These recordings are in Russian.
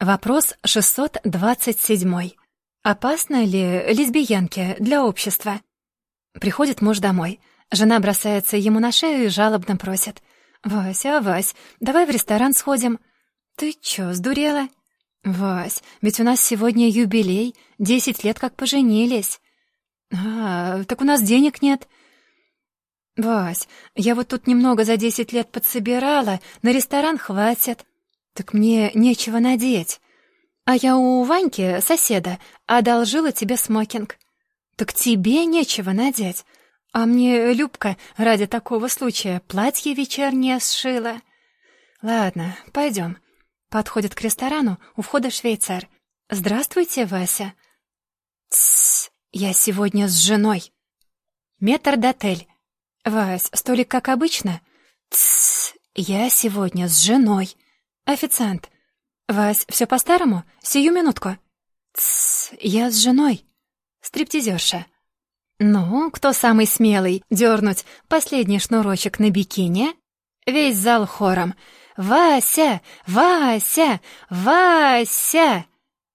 Вопрос 627. Опасно ли лесбиянке для общества? Приходит муж домой. Жена бросается ему на шею и жалобно просит. «Вася, Вась, давай в ресторан сходим». «Ты чё, сдурела?» «Вась, ведь у нас сегодня юбилей, десять лет как поженились». «А, так у нас денег нет». «Вась, я вот тут немного за десять лет подсобирала, на ресторан хватит». «Так мне нечего надеть. А я у Ваньки, соседа, одолжила тебе смокинг». «Так тебе нечего надеть. А мне Любка ради такого случая платье вечернее сшила». «Ладно, пойдем». Подходит к ресторану, у входа швейцар. «Здравствуйте, Вася». «Тссс, я сегодня с женой». «Метр-дотель». «Вась, столик как обычно?» «Тссс, я сегодня с женой». «Официант!» «Вась, все по-старому? Сию минутку!» «Тссс, я с женой!» «Стриптизерша!» «Ну, кто самый смелый? Дернуть последний шнурочек на бикини?» Весь зал хором. «Вася! Вася! Вася!»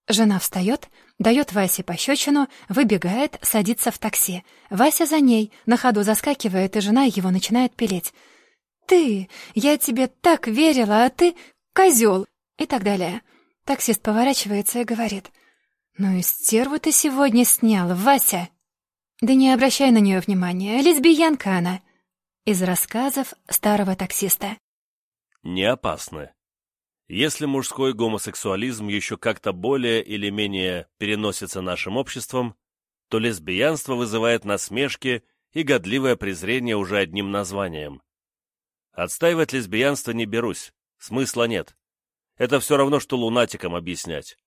Жена встает, дает Васе пощечину, выбегает, садится в такси. Вася за ней, на ходу заскакивает, и жена его начинает пилить. «Ты! Я тебе так верила, а ты козел!» и так далее. Таксист поворачивается и говорит. «Ну и стерву ты сегодня снял, Вася!» «Да не обращай на нее внимания, лесбиянка она!» Из рассказов старого таксиста. Не опасно. Если мужской гомосексуализм еще как-то более или менее переносится нашим обществом, то лесбиянство вызывает насмешки и годливое презрение уже одним названием. Отстаивать лесбиянство не берусь, Смысла нет. Это все равно, что лунатикам объяснять.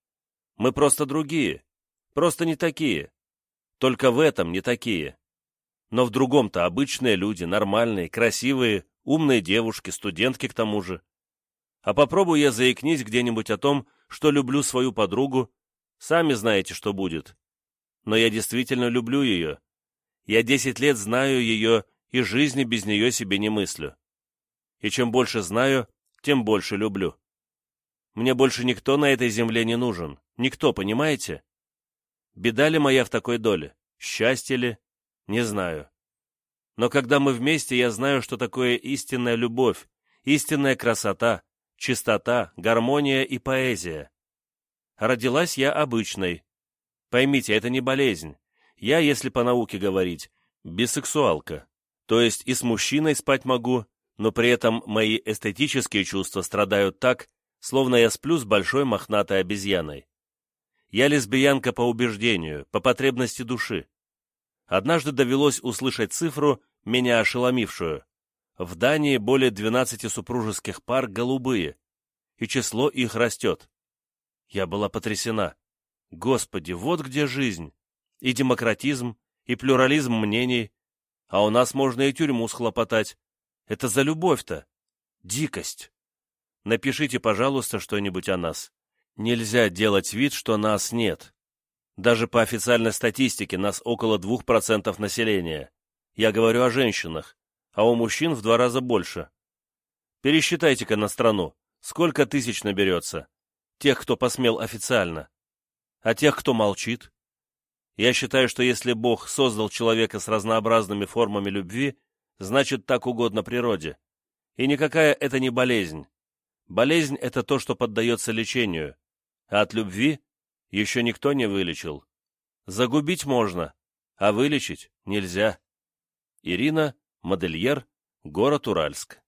Мы просто другие. Просто не такие. Только в этом не такие. Но в другом-то обычные люди, нормальные, красивые, умные девушки, студентки к тому же. А попробую я заикнись где-нибудь о том, что люблю свою подругу, сами знаете, что будет. Но я действительно люблю ее. Я десять лет знаю ее и жизни без нее себе не мыслю. И чем больше знаю, тем больше люблю. Мне больше никто на этой земле не нужен. Никто, понимаете? Беда ли моя в такой доле? Счастье ли? Не знаю. Но когда мы вместе, я знаю, что такое истинная любовь, истинная красота, чистота, гармония и поэзия. Родилась я обычной. Поймите, это не болезнь. Я, если по науке говорить, бисексуалка. То есть и с мужчиной спать могу, но при этом мои эстетические чувства страдают так, словно я сплю с большой мохнатой обезьяной. Я лесбиянка по убеждению, по потребности души. Однажды довелось услышать цифру, меня ошеломившую. В Дании более 12 супружеских пар голубые, и число их растет. Я была потрясена. Господи, вот где жизнь! И демократизм, и плюрализм мнений, а у нас можно и тюрьму схлопотать. Это за любовь-то. Дикость. Напишите, пожалуйста, что-нибудь о нас. Нельзя делать вид, что нас нет. Даже по официальной статистике нас около 2% населения. Я говорю о женщинах, а у мужчин в два раза больше. Пересчитайте-ка на страну, сколько тысяч наберется. Тех, кто посмел официально. А тех, кто молчит. Я считаю, что если Бог создал человека с разнообразными формами любви, значит так угодно природе. И никакая это не болезнь. Болезнь — это то, что поддается лечению, а от любви еще никто не вылечил. Загубить можно, а вылечить нельзя. Ирина, модельер, город Уральск.